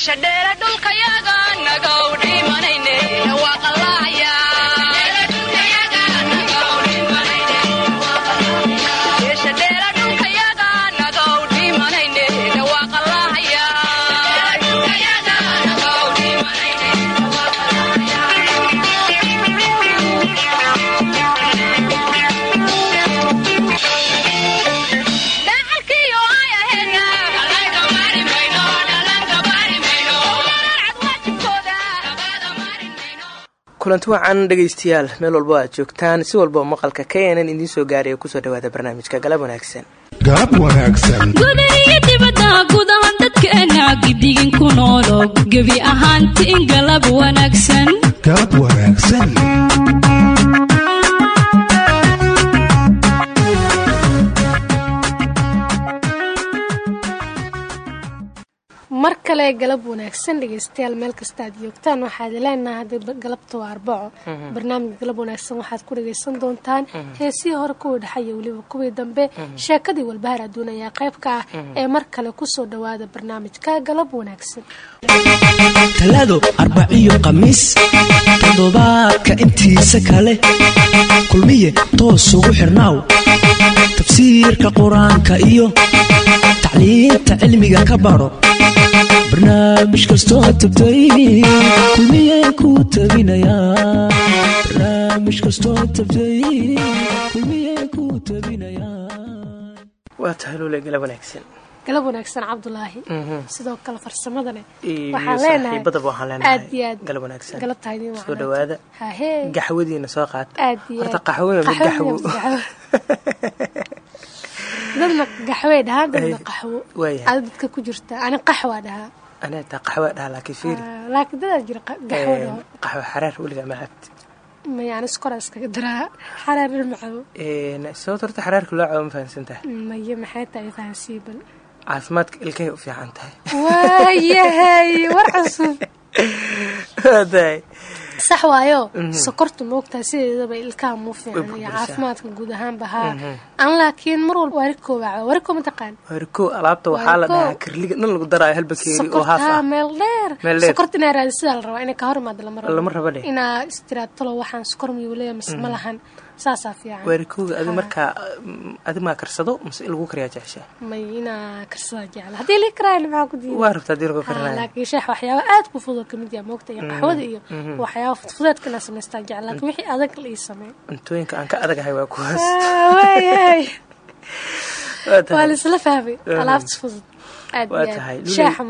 meesha dheere dhulkayaga kulanti wacan dhegaystayaal. Meel walbo aad joogtaan si walbao maqalka knn idiin soo gaaray oo ku soo dhawaada barnaamijka galab wanaagsan. Galab wanaagsan. Gudaiyo dibadda guud ahaan dadkeena gidigin ku noolo. Gebi ahaantiin galab wanaagsan. Galab wanaagsan mar kale galab wanaagsan dhegaystayaal meel kasta aad joogtaan. Waxaad leenaha hadda galabta waa arbaco. Barnaamij galab wanaagsan waxaad ku dhagaysan doontaan. Heesihii hore kuwii dhexa iyo weliba kuwii dambe. Sheekadii walbahaar adduun ayaa qayb ka ah ee mar kale ku soo dhawaada barnaamijka galab wanaagsan. Talaado arbaciyo khamiis toddobaadka intiisa kale. Kulmiye toos ugu xirnaaw tafsiirka qur'aanka iyo tacliinta cilmiga ka baro barnaamij kastoo kastoo tabtay kulmiyey ku tabinayaa waa tahay luule galab wanaagsan galab wanaagsan cabdulaahi sidoo kale farsamadane iyo waxaan leenahay saaxiibadaba waxaan leenahay aad iyo aad galab wanaagsan galabtaa idiin soo dhawaada gaxwadiina soo aad iyo horta aad. qaxwo ma Qaxwo gaxwo dadna gaxwey dhahaa dadna qaxwo waayahay. ada dadka ku jirta ani qaxwaa dhahaa anaa taa qaxwo dhaha laakiin fiiri laakiin dadaa jira qa- gaxwo Een, dhaho qaxwo xaraar weligaa ma cabti maya ani skora iskaga daraa xaraar macabo sababta horta xaraarka loo cabo ma fahansan tahay maya maxay tahay fahansiiban caafimaadka ilkahay u fiican tahay waayahay war cusub tahay sax waayo. Sokortu moogtaa sideedaba ilkaha muu fiican iyo caafimaadka guud ahaanba haa an laakiin mar walba warikoo waaca warikoo mataqaan wariko alaabta waxaa la dhahaa kirliga. Dhan lagu daraayo hal bakeeri oo haaf ah. meel dheer. Meel dheer. sokorta inaa raadi sidaa la rabaa inay ka hor imaado lama rabo. Lama rabo dheh inaa istiraad talo waxaan sokor miyuu leeyahay mise ma lahan adi markaa adi maa karsado mise in lagu kariyaa jeceshaa waa rabtaa diin lagu laakiin sheex waxyaaba aad ku fudud ka mid yaha moogta iyo qaxwada iyo waxyaaba fudfudeedka inaa samaystaan jecla laakiin wixii adag la ii sameey cuntooyinka aan ka adagahay waa kuwaas. Waayahay Waa laisla fahmay Mhm. alaabtas fudud. Waa tahay. shaaxa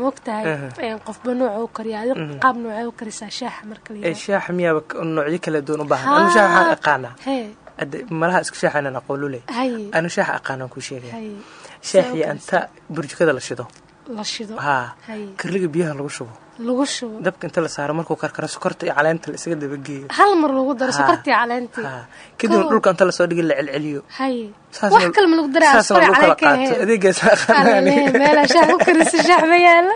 Mhm. qofba nooca u kariya adi qaab nooca u karisaa shaaxa marka shaaxa miyaaba noocyo kala duwan u baahan? Anu shaaxa waxaan aqaanaa malaha isku shaaxanan aqoolule haye anu shaaxa aqaanaan kuu sheegaya shaaxii anta burjukada la shido la shido haa kirliga biyaha lagu shubo lagu shubo dabka inta la saaro markuu karkaro sokorta iyo caleenta la isaga dabageeyo hal mar lagu daro Haa. sokortii caleentii haa kadibna dhulka inta la soo dhigin la celceliyo wax kale ma lagu daraa Alale, aqaanaan meelaa shaax u karisa shaax ma yaalla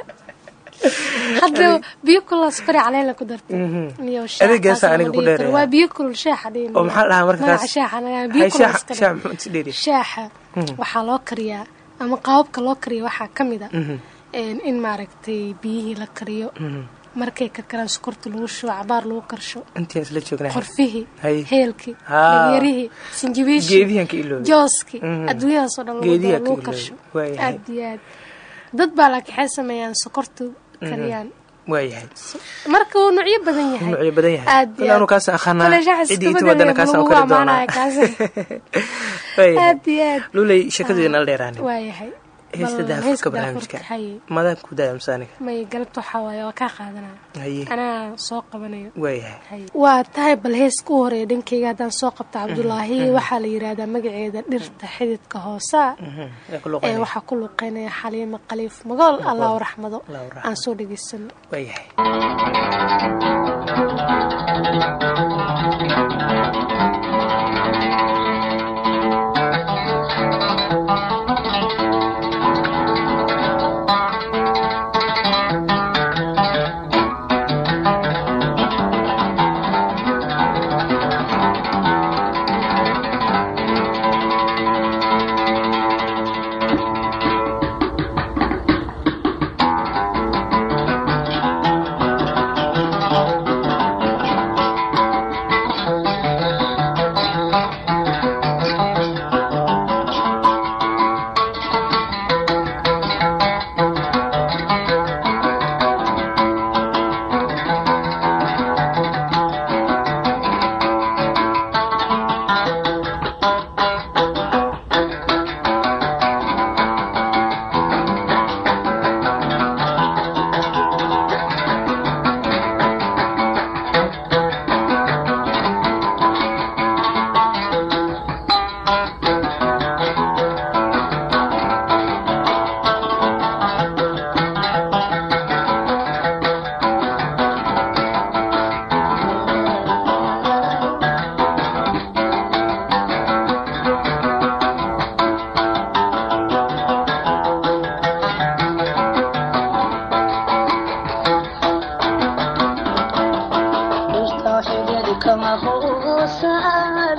hadda biyo kulul askari caleen ku dartay. Iyo shaax Adeegaasa taas aniga lama ku dhihi karo. dheereeyaa. waa biyo kulul shaaxa dhihi oo maxaa la dhahaa marka magaca kaas shaaxa laga biyo Hay, kulul shaaxa askari shaaxa muxuu inta dheeri shaaxa waxaa loo kariyaa ama qaababka loo kariyo waxaa ka mid a een, in maaragtay biyihii la kariyo. Markay karkaraan sokorta lagu shubo cabaar lagu karsho. Qorfihii heelkii Haa. dhagyarihii sinjibiishii geedihan ka iloobi. jooski Mhm. adduunyadaasoo dhan lagu karsho. Aad iyo aad. Dad baa laakiin waxay sameeyaan sokorta kariyaan waayahay marka wuu nuucyo badan yahay. Nuucyo badan yahay. Aad anu kaas shaaxa cidii inta wadana kaasaan lagu kari doonaa. kaas. aad iyo aad. Luley waayahay heesta daafurka barnaamijka. madaan ku daayamsa aniga. May galabta waxaa waaye waa kaa qaadanaya anaa soo qabanayo. Waayahay waa tahay bal hees ku horreeya dhankayga haddaan soo qabta cabdulaahi. Mm-hmm. Waxaa la yiraahdaa magaceeda dhirta xididka hoosa. Mm-hmm. Ee waxaa ku luqeynaya xaliimo qaliif magool allaahu raxmado. Aan soo dhegaysano waayahay kama huusan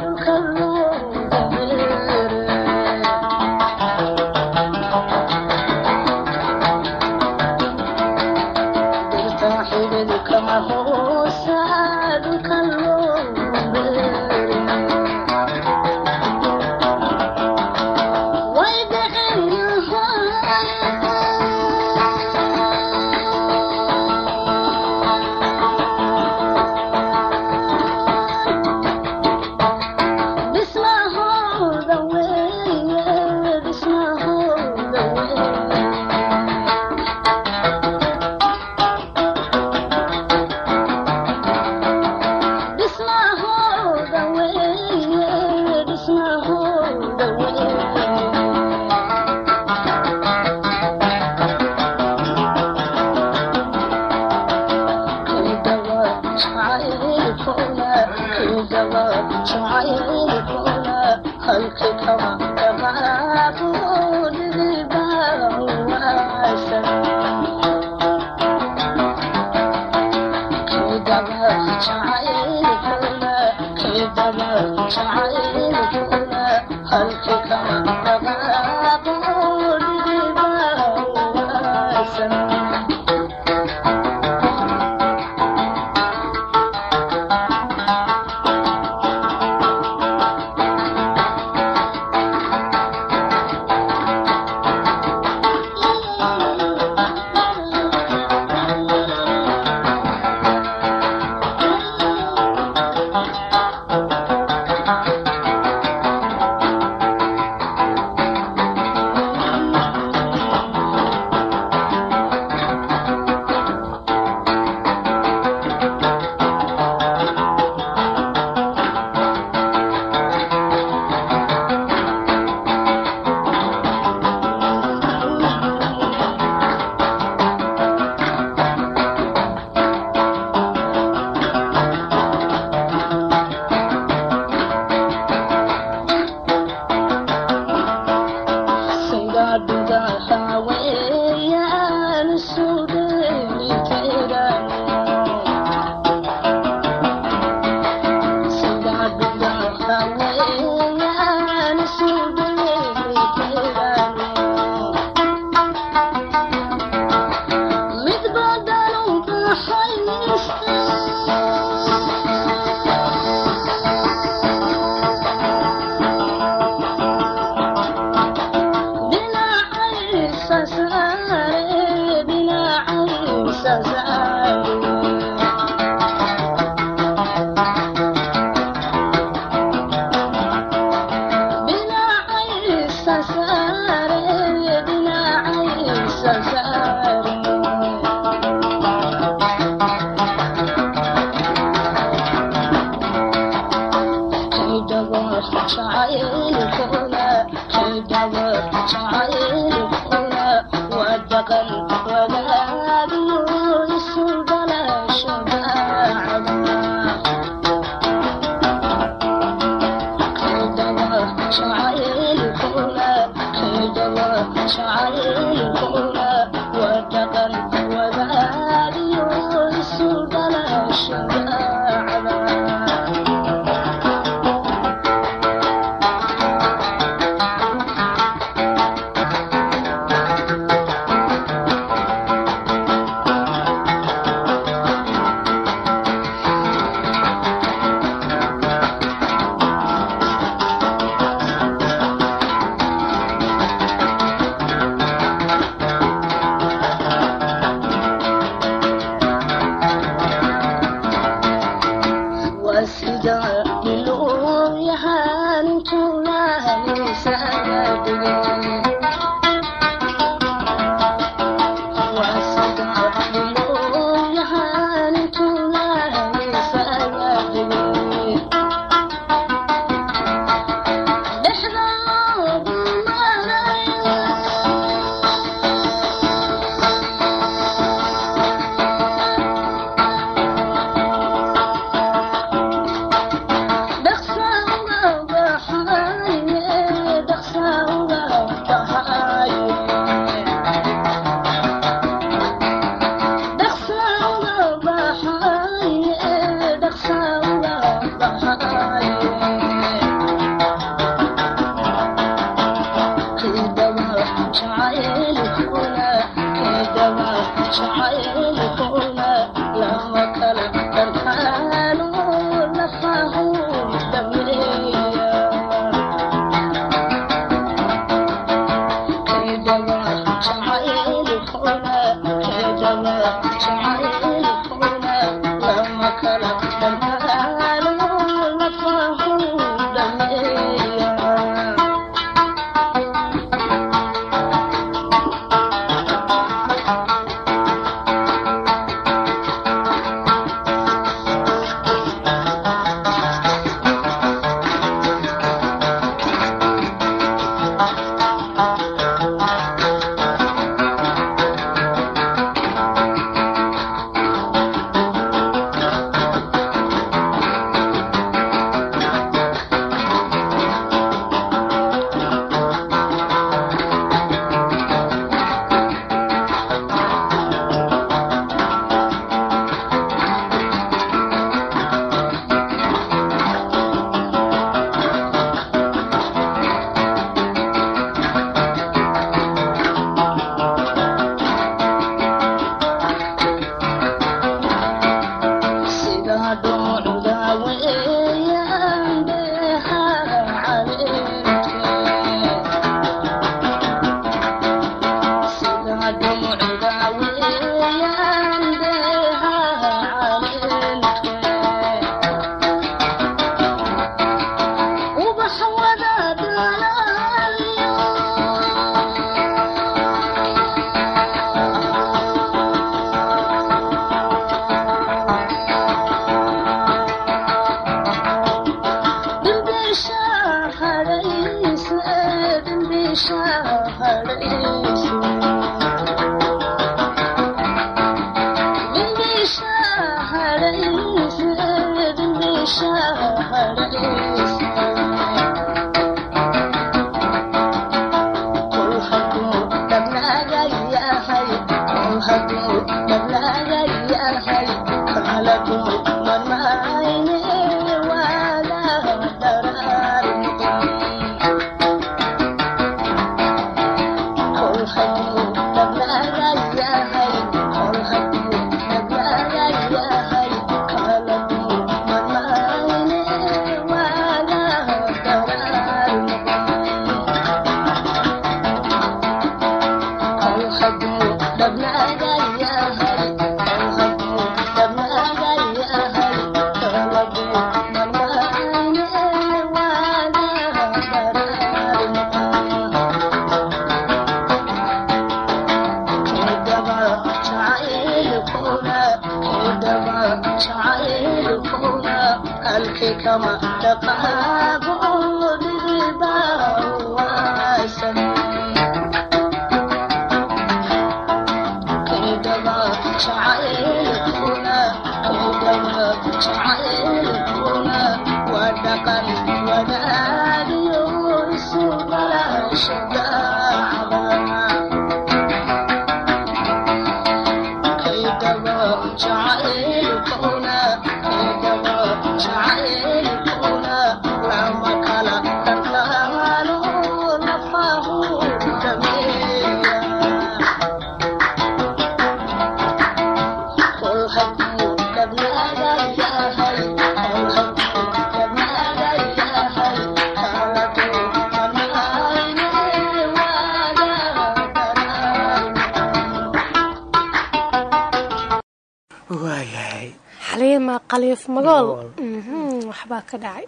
qaliif magool. Mhm, waxbaa ka dhacay.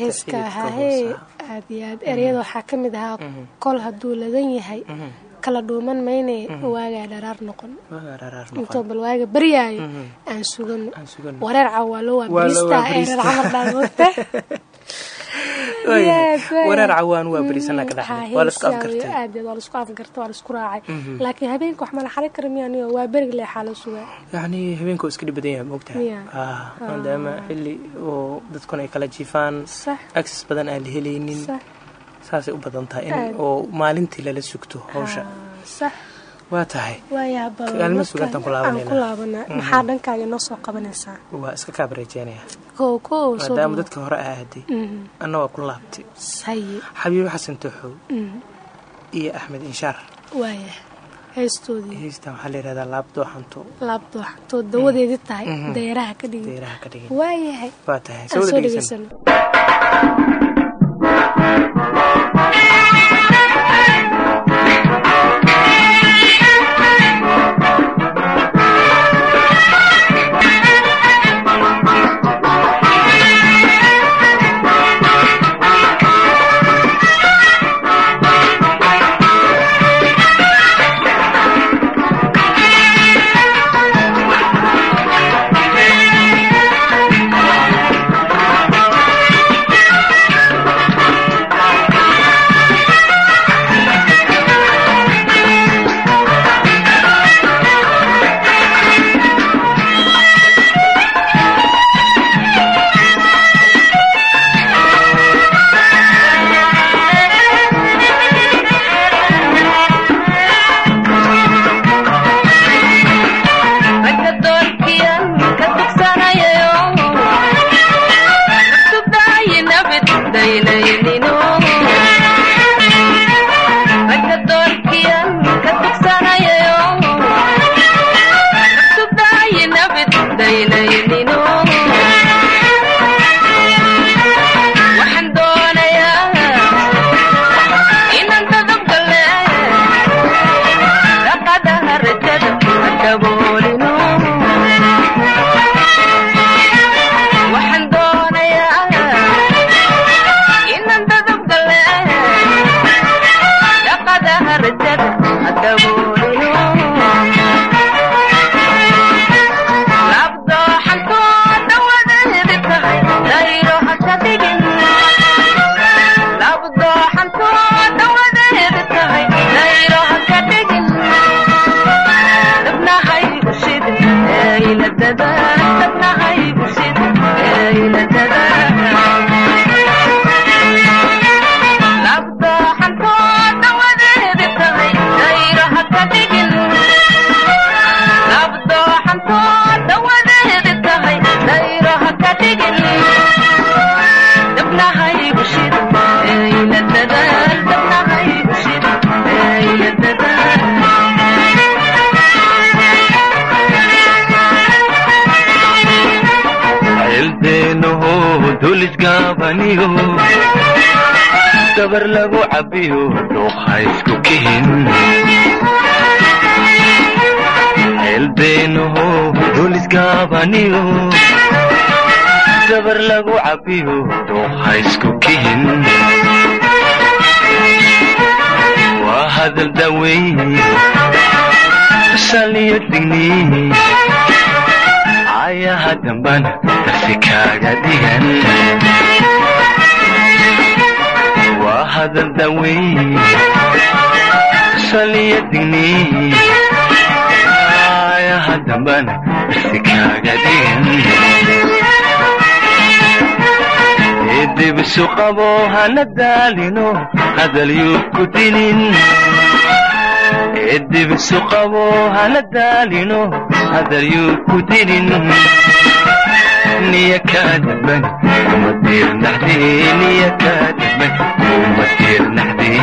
Heeska hoosa. aad iyo aad. Ereyada waxaa ka mid ahaa kol hadduu ladan yahay kala dhuuman mayne waagaa dharaar noqon. Intoo bal waaga baryaayo aan sugano wareer cawaa loo Waa loo waabiristaa ee reer camar dhaanmoogta Wareer cawaan waa berisana ka Mm, dhaxlay haa, waa la isku heesaa afgartay. aad waa la isku afgartay waa la isku raacay. Laakiin habeenka wax mala xari kara miya anigo waa berig leexaa la sugaa yacni habeenka waa iska dhib badan yahay moogtahay Miya? Ah, maadaama xilli oo dadkuna ay kala jiifaan. Access badan aan la helaynin. Saasay u badan tahay in oo maalintii lala sugto hawsha waa tahay? Laabanaa. Maxaa dhankaaga noo soo qabanaysaa? Waa iska soo maadaama dadka hore aa aaday Mhm. anna waa ku laabtay xabiibo xasan tooxow Mhm. iyo axmed inshaar. Heystan waxaa la yihahdaa laab dooxanto laabdooxantood dawadeedii tahay. Mhm. dayaraha ka dhigin. Waa tahay cabbiyo dhuuqa isku kihin ceelbeenaho duulisgaabaniyo dabar lagu cabbiyo dhuuqa isku kihin waa hadal daweyn saliyo digni ayaha dambana darsi kaaga dhigan waa hadal daweyn saliyo digni ayaha dambana darsi kaaga dhigan dibisu qabo hana daalino daalino hadalyuu ku dinin niya kaa daban uma diirnaxdee niya kaa daban uma diirnaxdee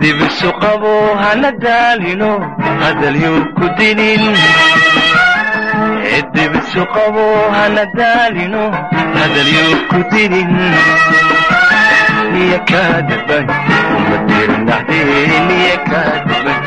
dibisu qabo hana daalino hadalyuu ku dinin dibisu qabo hana daalino hadalyuu ku dinin niya kaa daban uma diirnaxdee niya kaa daban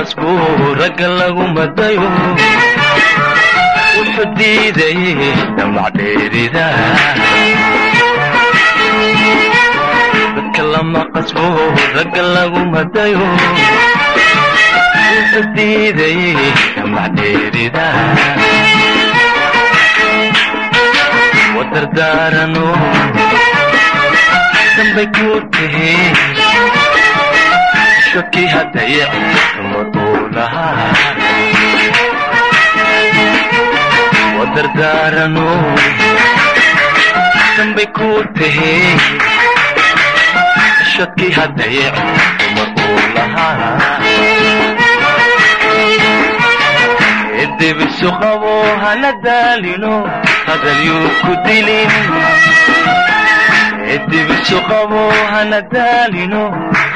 uma diirnaxdee ragga lagu madayo wuxuu diidayey damacdheerida dadka lama qasbo ragga lagu madayo wuxuu diidayey damacdheerida wadardaarano dambay ku taheen shaki hadayac wadardaarano dambay ku taheen shaki hadayac dumar uu lahaa qabo hana daalino daalino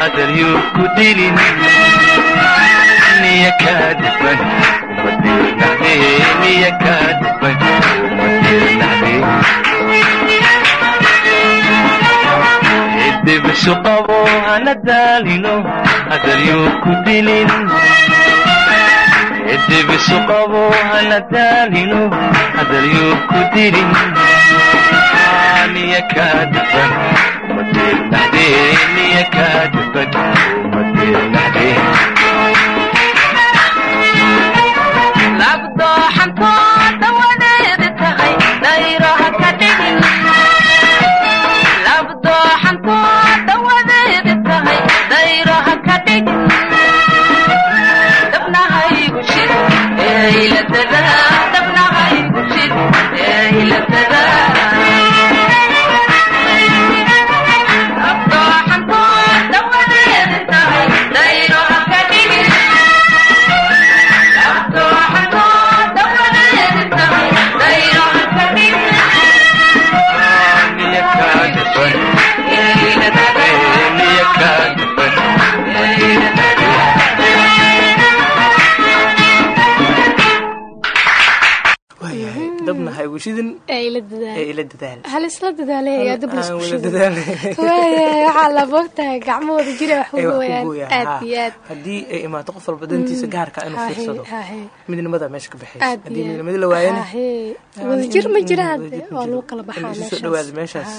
hadalyuu ku dilin dibsuqabo hana daalino hadaryuu ku dilin dibsuqabo hana daalino hadaryuu ku dilin niya kaa diban umadeel dhaxdeeniya kaa diban umadeel haddii ay imaato qof walba dantiisa gaarka inuu Haahe, fiirsado. midnimada meesha ka aad. midnimada la waayana Haahe. wadajir ma jira hadde wadajir ma waa jiro. lagu kala baxaa in isu soo dhawaada meeshaas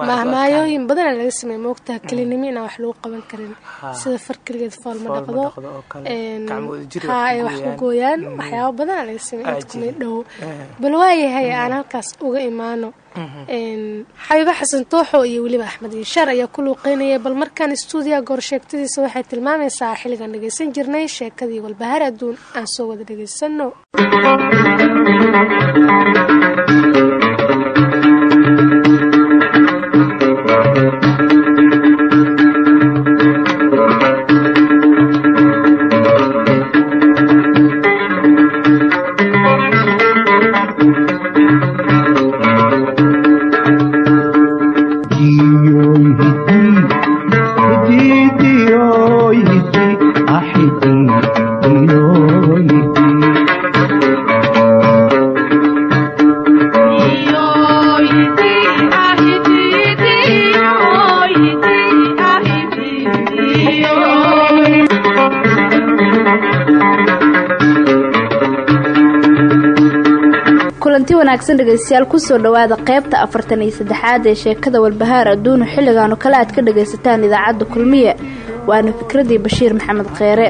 mahmaayooyin badana laga sameey moogtaha kelinimo inaan wax lagu qaban karin. Sida far keligeed fool ma Fool ma dhaqdo. ay wax ku gooyaan. gooyaan. Waxyaabo badana laga sameey dhow Eh. bal waayahay aan halkaas uga imaano Een, xabiibo xasan tooxo iyo weliba axmed inshaar ayaa ku luuqeynaya bal markaan istuudiyaha goor sheegtadiisa waxay tilmaamaysaa xilligan dhagaysan jirnay sheekadii walbahaar adduun aan soo wada dhagaysano wanaagsan dhegaystayaal ku soo dhowaada qaybta afartan iyo saddexaad ee sheekada walbahaar adduunu xilligaanu kale aad ka dhagaysataan idaacadda kulmiye. Waana fikradii bashiir maxamed kheere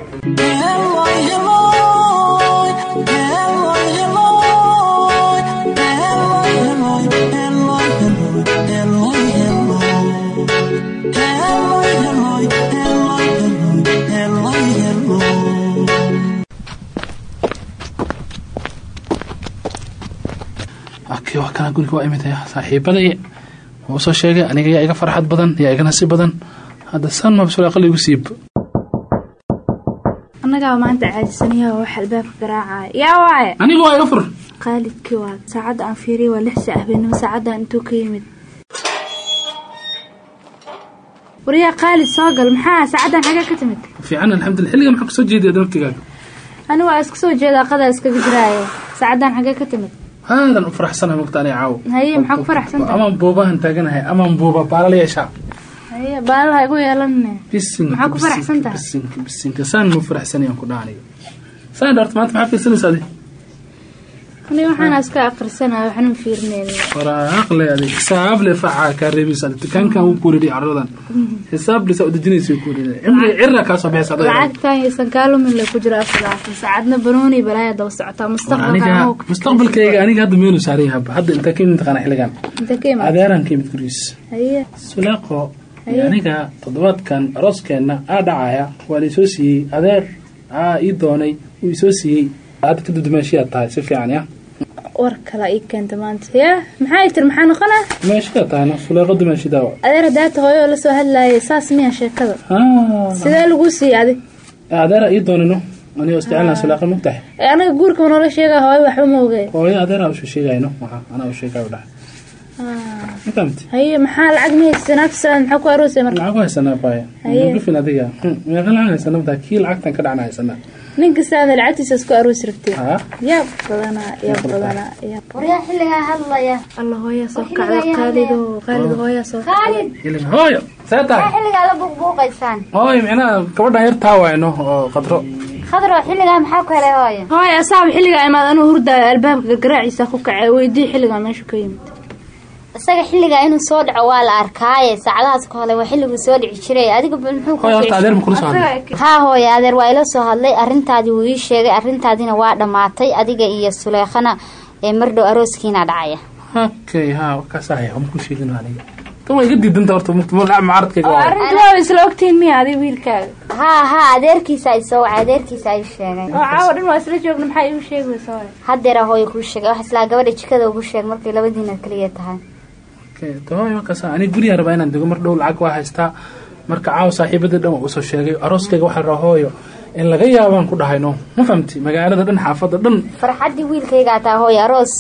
guriga waa imid saaxiibaday wuu soo sheegay aniga yaa iga farxad badan yaa iga nasiib badan. Hadda san mabsulaaqal igu siib annagaa maanta caajisanayaa wax albaabka garaacaya yaa waaye? Aniga waa iga fur. Qaalidkii waa saacadda aan fiiriyay waa lix saac habeenimo saacaddan intuu ka yimid. Waryaa qaalid soo gal. Maxaa saacaddan xagee ka timid? Fiican alxamdulillah. Xilliga maxaa ku soo jeediya naftigaaga ani waa iska soo jeedaa qadaa iskaga jiraaye saacaddan xagee ka timid haadan u faraxsanahay mogta aniga caawo haye maxaa ku faraxsan tahay? Amaan buubahan taaganahay amaan buuba baalala yeeshaa. Haye baalaha igu yeelanne. Bisinka Maxaa ku faraxsan tahay? bisinka bisinka saan mu faraxsanayaan ku dhaaniga saan dhorta maanta maxaa fiirsanaysa adi ani waxaana iska aqrisanaya waxna ma fiirinayn waraaq le adi xisaab le facaa kaa reebaysa adi dukaankan wuu kuuridhi carradan. Xisaab le saa u dejinaysa wuu kuuridhi cimri cirra kaa yaran. lacagtan aysan kaalumin le ku jira afalaatan saacadna banooni balaaya daba socotaa. Mustaqbalka mustaqbalkayga aniga hadda meelu saaran yahay hadda intaa ka imid taqaana xilligan. Inta ka ka imid gurigiis Haye. aniga toddobaadkan arooskeenna aa dhacaya. Waa la isoo siiyey. Adeer aa ii doonay. Uu isoo siiyey. Hadda kadib dumaashiyaad tahay. Si fiican ya war kala ii keenta maanta. Yaa maxaa tir maxaa noqonaa? Dumaashiyaad tahayna suleeqo dumaashidaawa adeer hadaata hooyo oo la soo hadlaayay saas miya sheekada? Sidee laguu siiyey adi adeera ii doonino anigoo isjecelna suleeqa mogtahay ee anaga guurka ma noola sheega hooyo waxba ma oge hooyo adeeraa u soo sheegayno waxa anaa u sheegayo dhahay. Haye maxaa lacag ma haysa naagta salaad maxaa ku aroosay marka lacag ku haysanaa baaya Haye. gufin adiga Hmm, meeqa lacag haysanaa kii lacagtan ka dhacna haysanaa ninka saada lacagtiisa isku aroos rabtee yaab badanaa yaab badanaa. yaab. Waryaa xilligaa hadlaya alla hooyaa soo kacda qaalido qaalido hooyaa soo ilin hooyo see waa tahay. Xilligaa la buuqbuuqaysaan hooyo micnaha gabadhan yar taa wayno oo qadro khadro xilligaa maxaa ku helay hooyo hooya asaaba xilligaa imaad anuu hurdaayo albaabka gargaraaciisa ku kacay weydii xilligaa meeshu ka yimid isaga xilligaa inuu soo dhaco waa la arkaaye. Saacadahaas ka hole waa xilliguu soo dhici jiray. Adiga bal muxuu ku hooyo horta fiicsan- adeer ma kula soo hadlay haa hooye adeer waa ila soo hadlay. Arrintaadii wuu ii sheegay. Arrintaadiina waa dhammaatay adiga iyo suleekhana ee mardhow arooskiina dhacaya. Okay ha kaasa haya ma ku sheegin aniga. Tan waa iga diidanta horta magaca mucaaradkayga waa arrinta waa isla ogtihiin miya adiga wiilkaaga. Haa haa adeerkiisa ay soo wacay adeerkiisa ay sheegay. Oo caawa dhan waa isla joogna maxaa iigu sheegaysa hooya haddeera hooye kuu sheegay wax islaa gabadha jikada ugu sheeg markay labadiina kaliya tahay okay to hooyo kaasa aniga guriga rabaa inaan dego mar dhow lacag waa haystaa. Marka caawa saaxiibada dhan waa u soo sheegay arooskayga waxaa la rabaa hooyo in laga yaabaan ku dhahayno. Ma fahamti magaalada dhan xaafada dhan. Farxaddii wiilkaygaa taa hooye aroos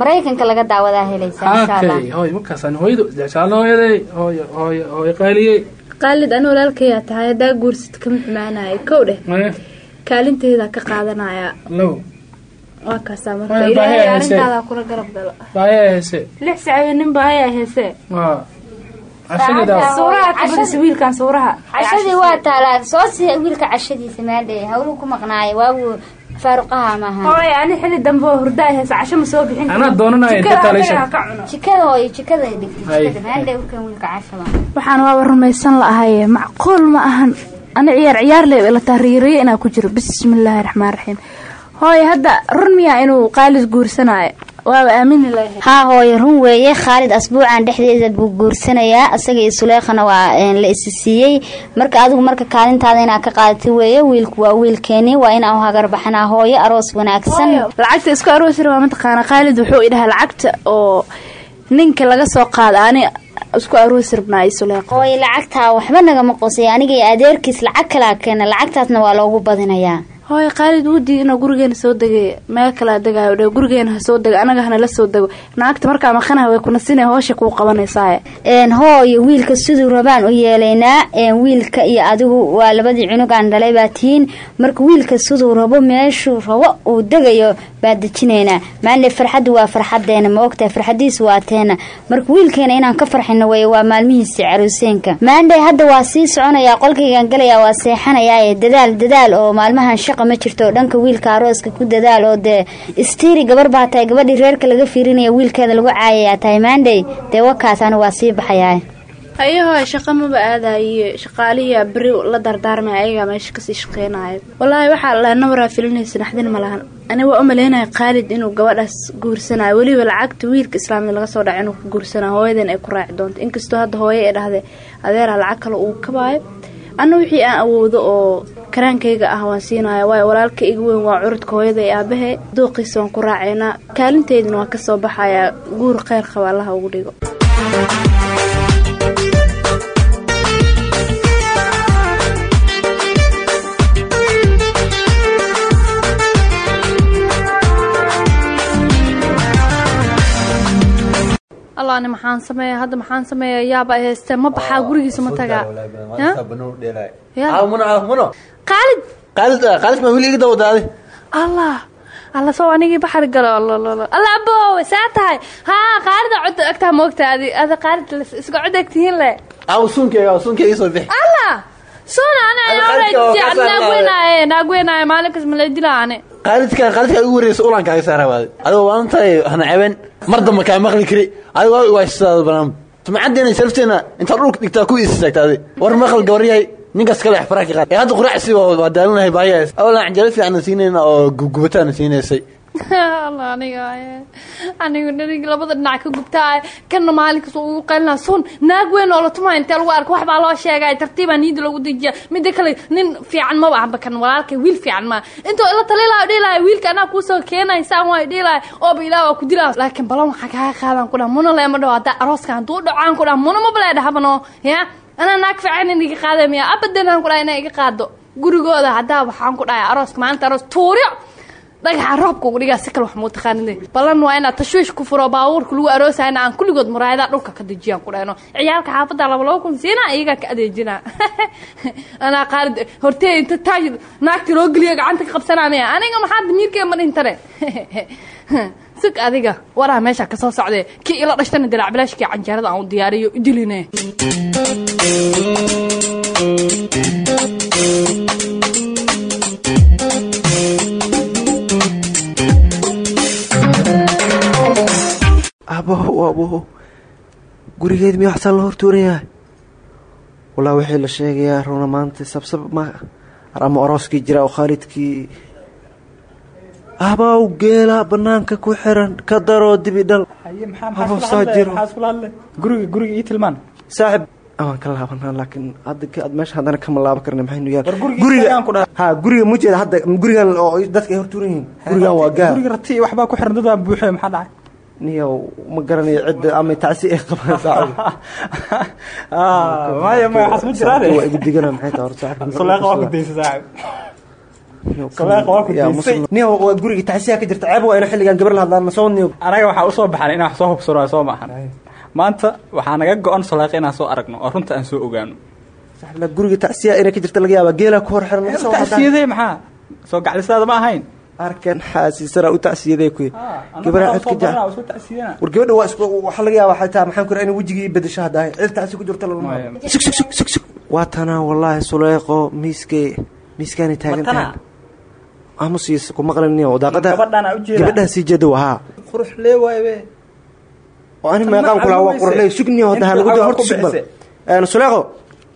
maraykanka laga daawadaa helaysa insha allah okay. Hooyo markaasaan hooyadu isjeceshaalo hooyaday hooyo hooyo hooyo qaaliyey. Qaalid anuu walaalkayaa tahay haddaa guursid kama xumaanayo kow dheh. Eh, kaalinteeda ka qaadanaya labo cashadii waa taalaa soo siiya wiilka cashadiisa maadhe hawluu ku maqnaaya waaguu faaruqaha maaha hooy ani xilli dambe oo hurdaa heesa casho ma soo bixin anaa doonanaya inta Jikada kaleysha anaga ka cuno. Jikada hooye jikada dhigtay Hay. jikada. Maadhe urkan wiilka cashada. Waxaan waaba rumaysan la'ahaye macquul ma ahan. Ani ciyaar ciyaar le ila tahriiriyo inaa ku jiro. Bismillaahi raxmaan raxiim hooy hadda run miyaa inuu qaalid guursanayo waaba aamini lahay haa hooye run weeye. Khaalid asbuucan dhexdeeda buu guursanayaa. Isaga iyo suleekhana waa la isi siiyey marka adigu marka kaalintaada inaa ka qaadatay weeye wiilku waa wiilkeeni waa inaan u hagar baxnaa hooye aroos wanaagsan. Lacagta isku aroosir waa mataqaana qaalid wuxuu idhahaa lacagta oo ninka laga soo qaada ani isku aroosi rabnaa iyo suleeqa hooye lacagtaa waxba nagama qosay aniga adeerkiis lacag kalaa keena. Lacagtaasna waa loogu badinayaa hooy qaalid wuu diiday inuu gurigeena soo degay. Meel kalaa degaayo. Dhe gurigeena soo dego anaga hana la soo dego. Naagta markaa maqanaha way kunasina hoosha kuu qabanaysaa een hooye wiilka siduu rabaan u yeelaynaa. Wiilka iyo adigu waa labadii cunug aan dhalay baa marka wiilka siduu rabo meeshuu rabo uu degayo baa dejinaynaa maanle farxaddu waa farxadeena ma ogtahay? Farxadiisu waa teena marka wiilkeena inaan ka farxino weeye waa maalmihiisi caruuseenka maandhe hadda waa sii soconayaa qolkaygaan galayaa waa seexanayaa ee dadaal dadaal oo maalmahan shaqa ma jirto. Dhanka wiilka arooska ku dadaal oo dee istiiri gabar baa tahay gabadhii reerka laga fiirinaya wiilkeeda lagu caayayaa tahay maandhey dee wakaas anu waa sii baxayaa. Haye hooy shaqa maba aadayo shaqaalihiia beri la dardaarmay ayagaa meesha ka sii shaqeynayo wallaahi waxaa la nabaraa filinaysa naxdin ma ani waa u maleynaya khaalid inuu gabadhaas guursanayo weliba lacagta wiilka islaamida laga soo dhaca inuu ku guursanayo hooyadan ay ku raaci doonto. Inkastoo hadda hooye ay dhahday adeeraa lacag kale uu kabaayo anna wixii aan awoodo oo karaankayga ah waan siinaya waayo walaalka iga weyn waa curudka hooyada ee aabahe. Dooqiisa waan ku raacaynaa. Kaalinteydina waan ka soo baxayaa. Guur kheyr qaba allaha ugu dhigo allah ani maxaan sameeya hadda maxaan sameeya yaaba ay haystee ma baxaa gurigiisa ma tagaa? qaalid qaalid qaalid ma wili iga dawadaade allah alla soo anigii baxar galo alla abow saa tahay. Haa qaarida cod agtaa moogta adi ada qaarid isga cod egtihiin le aw suunkeyga suunkeyga soo bixi. Allah soona ani Ada qaalidka ugu wareysa ulankaaga saarawaade adigo waantahay hana ceben mar damba kaa maqli kari. Adigo waa iwaasisaada banaan sumcadeena salfteena intaa dhulka dhigtaa ku iisaagta adi war maqal gabaryahay ninkaas kale waxbaraa ka qaad. Ee hadda quraacsi waa daalinahay baayahays awlan canjalo fiicanna siinayna oo gubgubataana siinaysay aniga anigu dharig labada dhinac ka gubtaa kana maalinkas ugu qaylina sun naag weyn oo la tumaa intee lagu arko wax baa loo sheegay tartiibaa niida lagu dejiya. Mida kale nin fiican maba ahba kan walaalkay wiil fiican ma. Intoo ila taliilaa dhiilaya wiilka anaa kuusoo keenay saan waa dhiilaya ooba ilaah waa ku dilaa. Laakiin balan waxaa kaaga qaadan ku dhaha leema dhaho haddaa arooska hadduu dhacaan ku dhaha muna ma balee dhahabano ya? Anaa naag fiican in iga qaada miya? Abadan aan ku dhaha iga qaado gurigooda haddaa waxaan ku dhahay arooska maalinta aroos tuuryo dhagaxa roobka uga dhigaa si kale wax muu taqaanide ballan waa inaad tashwiish ku furo baabuurka lagu aroosayna aan kulligood muraayadaha dhulka ka dejiyaan ku dhahno. Ciyaalka xaafadda laba laba kun siina iyagaa ka adeejina. Anaa qaalid hortee inta taaj naagta loo geliya gacanta ka qabsanamaya aniga maxaa damiirkee ma dhintane sug adiga waraa meesha ka soo socdee. Kii ila dhashtana dilaac bilaashkii canjeerada aan u diyaariyo idiline abow abow gurigeed miya waxsaan la hortuuran yahay walaa wixii la sheegayaa runa maanta sabsab ma ama orooskii jira oo khaalidkii. Abow geela banaanka ku xiran ka daroo dibi dhal. Guriga guriga ii tilmaan. Saaxib. Waan ka laabanaa laakiin hadda aad meesha haddana kama laaban karna maxaynu yaal dhaha ha guriga mujeeda hadda gurigan oo dadka ay hortuuran yihiin gurigan waa gaar niyow ma garanayo cidda ama tacsi ay qabaan ma jiraade waa guriga tacsiyaa ka jirta ceeb waa ina xilligan gabar la hadlaan soo niyow anaga waxaa u soo baxan inaan wax soo hubsano soo maahan maanta waxaa naga go-an inaan soo aragno oo runta aan soo ogaano. Guriga tacsiyaa inay ka jirta laga yaabaa geelaa ku hor xiran tacsiyadee maxaa? Soo gaclisaada ma ahayn arkan xaasiisana u tacsiyaday ku. Gabadha codka jaa war gabadha waa isku waxaa laga yaabaa xataa maxaan ku in wejigii bedesho hadda cid tacsi ku jirta lama sug sug sug sug sug waa tanaa wallaahi suleeqo miiskay miiskaanay taagan tahay. Aamusiis ku maqlaniyo daaqada gabadhaan sii jeeda wahaa qurux lee waaye oo ani meeqaan kulaa waa qurux lee sugniyo hadda ha lagu horta sug bal suleeqo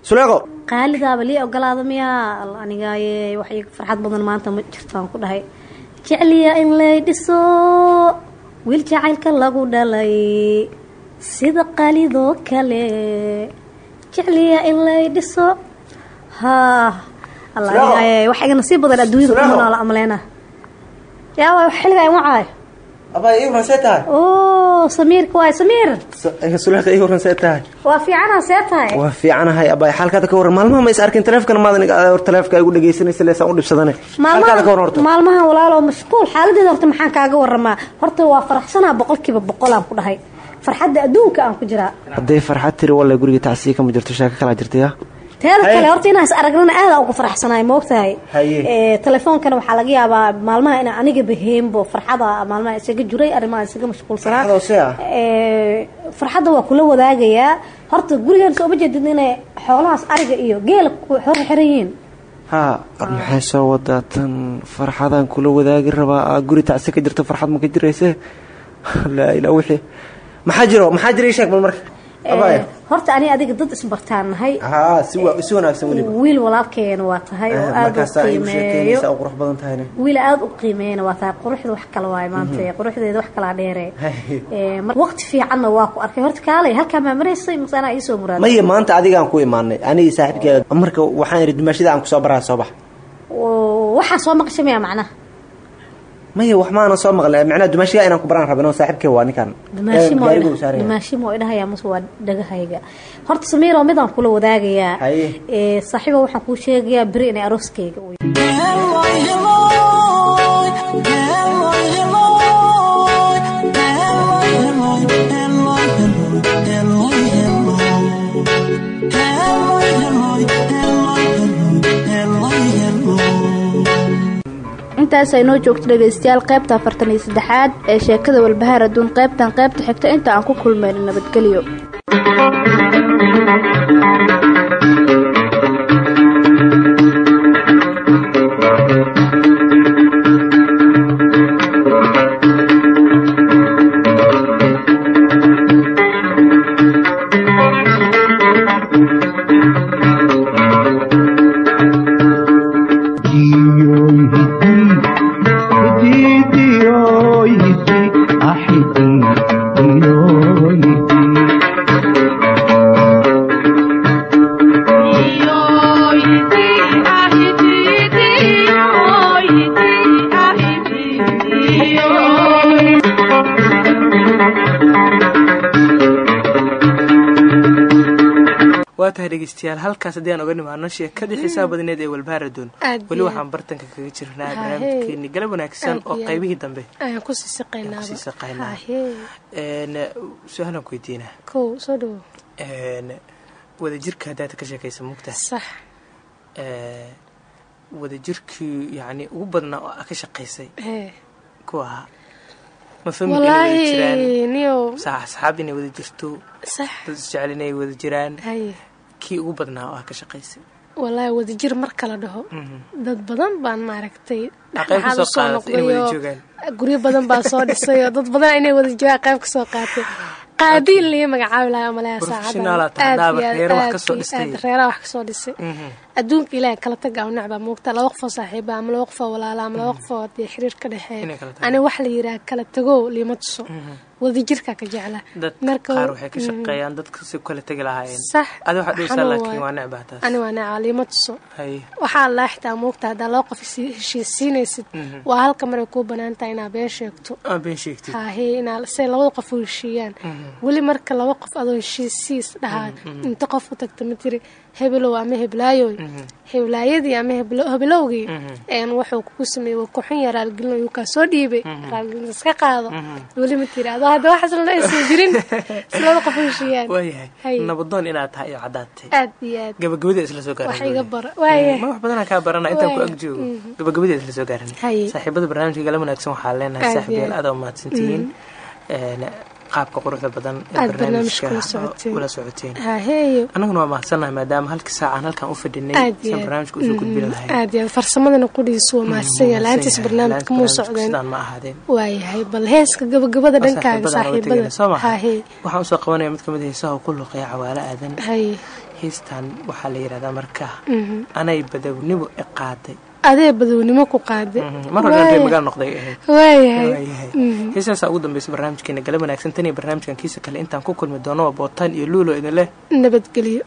suleeqo. Qaalidaaba lii ogolaada miyaa aniga wax farxad badan maanta ma jirtaan ku dhahay jecliya in lay dhiso. Wiil jacaylka lagu dhalay sida qalidoo kale. Jecliya in lay dhiso. Ha wax iga nasiib badan adduunyada kuma noola amaleena yaa xilliga ima caayo waa fiicanahay abay xaalkaada ka waran maalmaha ma is arkin taleefkana maadan taleefka igu dhegaysanaysa leesaan u dhibsadane xaalkaada ka waran horta maalmaha walaalo mashquul xaaladeeda horta maxaan kaaga waramaa horta waa faraxsanaa boqolkiiba boqol aan ku dhahay farxadda adduunka aan ku jiraa hadday farxad tiri walla guriga tacsiya kama jirto sheeko kalaa jirtaya teeda kale horta inaan is aragnana aada uga faraxsanaay moogtahay telefoonkana waxaa laga yaabaa maalmaha ina aniga baheenbo farxada maalmaha isaga juray arrimaha isaga mashquulsanaa. Farxadda waa kula wadaagayaa horta gurigaan soo ma jeedid inay xoolahaas ariga iyo geela hor xiran yihiin ha. Maxay soo wadaa tan farxadaan kula wadaagi rabaa? Guri tacsi ka jirto farxad ma ka jirayse? Laa ilaa wixii. Maxaa jiro? Maxaa jira ii sheeg bal marka horta ani adiga dad isbartaan nahay. Wiil walaalkeena waa tahay oo aada u qiimeeyo. qurux badan tahayna wiil aada u qiimeeyana waa tahay. Quruxda wax kale waay maanta quruxdeeda wax kalaa dheere. Waqti fiicanna waa ku arkay. Horta kaalay halkaa maa maraysay mase anaa iisoo muraada maya maanta adigaan ku imaanay. Anigii saaxiibkeega marka waxaan idhi dumaashada aan ku soo baraa soo bax. Waxaa soo maqashay maya macnaha maya wax maana soo maqlay. Macnaha dumaashiga inaan ku baraan rabin oo saaxiibkee waa ninkan dumaashimo idhahayaa mase waa dhagahayga horta samiiro midaan kula wadaagayaa saaxiiba waxaan kuu sheegayaa beri inay arooskeyga intaas ay noo joogto dhegaystayaal qaybta afartan iyo ee sheekada walbahaar adduun qaybtan qaybta xigta inta aan ku kulmayno nabadgelyo dhegeystayaal halkaas haddii aan oga nimaano sheekadii xisaab badneed ee walbaaradoon weli waxaan bartanka kaga jirnaa barnaamijkeeni galab wanaagsan oo qaybihii dambe. Su'aalaan ku weydiinaa wadajirka haddaad ka sheekaysa mugta. Wadajirkii yacni ugu badnaa oo aad ka shaqaysay. Ku ahaa ma family inay wada jirto dad isjecel inay wada jiraan kii ugu badnaa oo aad ka shaqaysay wallaahi wadajir marka la dhaho. Mhm. dad badan baan maaragtay Ah, qayb dhexdhexaad ka soo u soo qaadatay inay wada noqdayoo joogaan. guryo badan baa soo dhisay oo dad badan inay wada joogaan qayb ka soo qaatay. Qaadiin liga magacaabi lahaa malaya Professional aad tahay, daaba reero wax ka soo dhisay. Mhm. adduunka ilaahay kala taga u necbaa moogta laba qofoo saaxiiba ama laba qofoo walaala ama laba qofoo dee xiriir ka dhexeeya. Ani wax la yidhaah kala tagow liima tuso wadajirka ka jecla. Dad Marka- qaar waxay ka shaqeeyaan dadka si kala tegi lahaayeen. Sax. Adi waxaad dhowsaa xanuun laakiin waaye. waa necbaa taas. Ani waa necbaa liima tuso. Waxaa laa xitaa moogta haddaa laba qof isi- heshiisiinaysid Mhm. waa halka maray kuu bannaan tahay inaad been sheegto. Been sheegtid. Inaa say labada qof u heshiiyaan Mhm. weli marka laba qof adoo heshiisiis dhahaa Mhm. inta qof u tagta ma tiri hebelow ama heblaayoy heblaayadii ama hebelowgii Mhm. een wuxuu kugu sameeyey waa kuxun yaa raalgelin ayuu kaa soo dhiibay. Mhm. raalgelin iska qaado. Mhm. weli ma tiri adoo hadda waxaas lana aysan jirin si labada qof heshiiyaan waayahay nabadoon inaad tahay iyo caddaatay aad iyo aad. Gabagabada isla soo wax gaaran iga bara waaye. Ma wax badanaa kaa barana intaan ku Waaya. ag joogo. Mhm. gabagabada isla soo gaaran saaxiibada barnaamijka gala wanaagsan waxaa leenahay saaxiibayaal aad oo mahadsantihiin qaabka quruxda badan ee Aad barnaamijka barnaamijka ula socoteen. annaguna waa mahadsannahay maadaama halkii saacaan halkan u fadhinay aad barnaamijka u soo aad iyo aad farsamadana qudhiisu waa mahadsan yahay laantiis barnaamijka muu socdeen. ma ahaadeen. Waayahay bal heeska gabagabada dhankaaga saaxiibada. waxaan u soo qabanaya mid ka mid heesaha uu ku luqeeya cawaale aadan. Heestan waxaa la yidhahdaa markaa Mhm. anay badawnimo i qaaday adee badownimo ku qaaday mar hore Waaya. reer magaal noqday ay ahayd waayahay. Waayahay Mhm. heesaasaa ugu dambeysa barnaamijkeena gala wanaagsan tan iyo barnaamijkan kiisa kale intaan ku kulmi doono waa bootaan iyo luulo idin leh. Nabadgelyo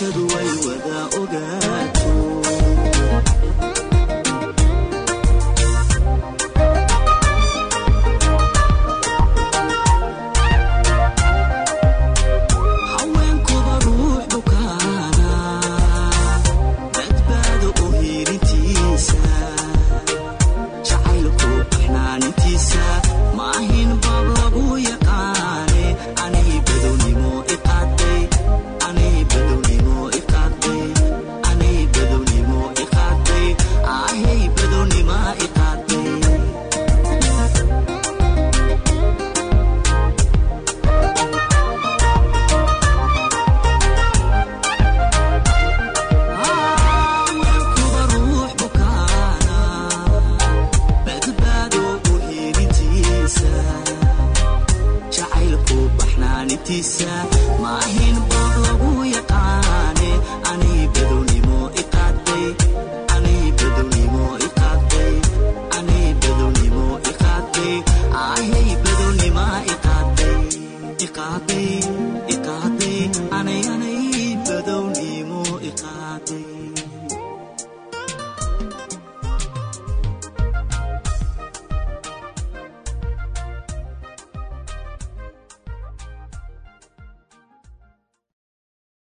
bulshadu way wada ogaato